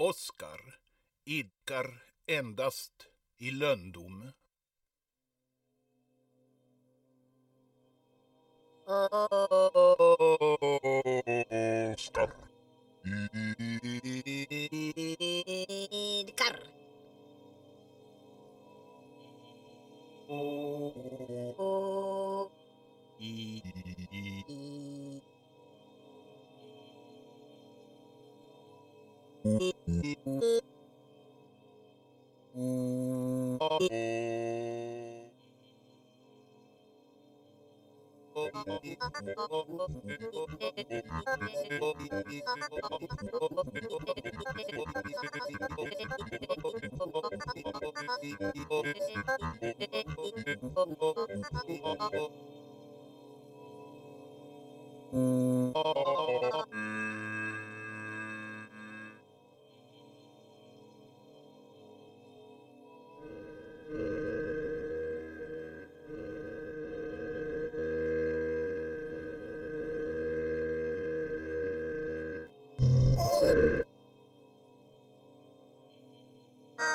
Oskar idkar endast i lönndom. Oskar. Idkar. O. Oh.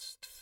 Podcast